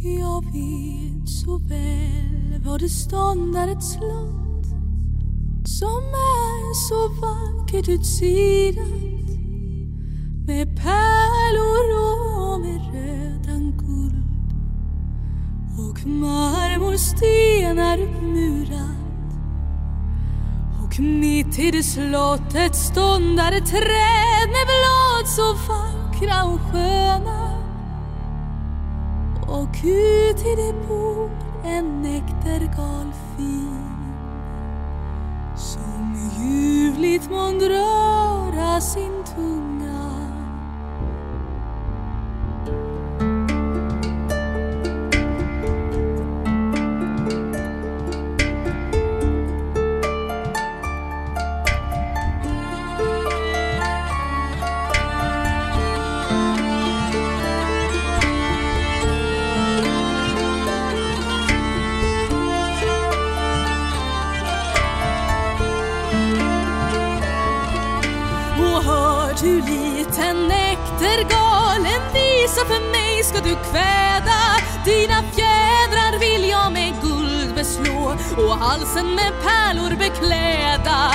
Jag vet så väl var det ståndar ett slott som är så vackert utsidat med pärlor och med rödan guld och marmorstenar uppmurat. Och mitt i det slottet ståndar ett träd med blad så vackra och sköna och ut i det bor en näktergal fin som ljuvligt månd röra sin tunga. Du liten näktergalen visa för mig ska du kväda? Dina fjädrar vill jag med guld beslå och halsen med pärlor bekläda.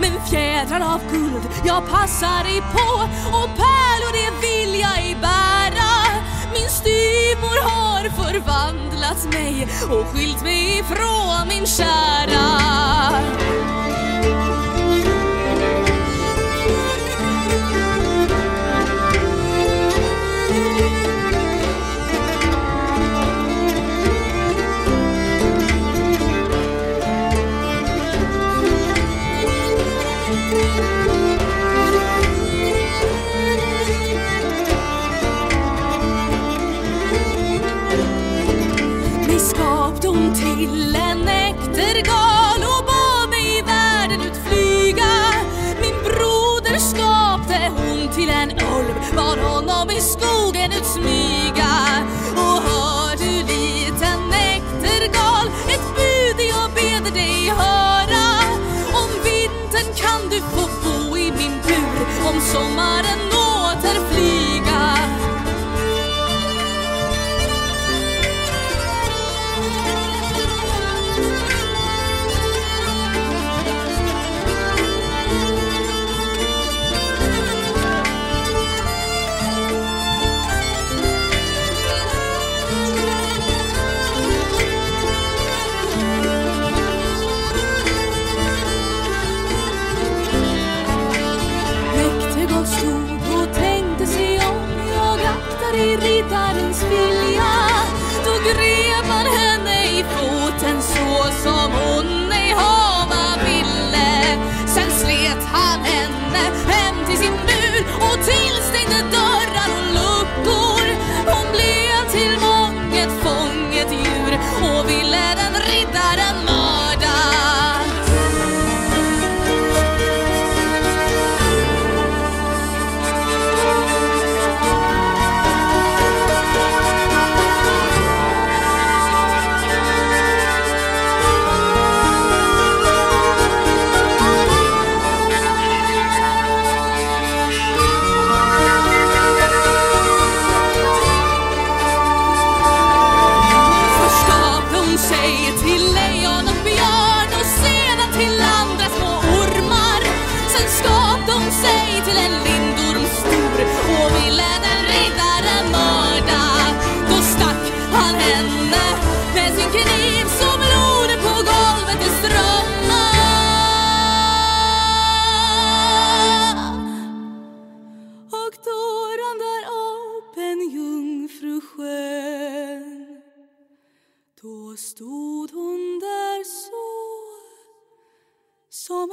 Men fjädrar av guld jag passar ej på och pärlor det vill jag ej bära. Min styvmor har förvandlat mig och skilt mig ifrån min kära. Hon till en näktergal och bad mig i världen utflyga. Min broder skapte hon till en ulv, bad honom i skogen utsmyga. Och hör du liten näktergal, ett bud jag beder dig höra. Om vintern kan du få bo i min bur, om sommaren irritar în sfile. Till en lindorm stor och ville den riddaren mörda. Då stack han henne med sin kniv så blodet på golvet det Strömma. Och då rann där upp en jungfru skön då stod hon där så som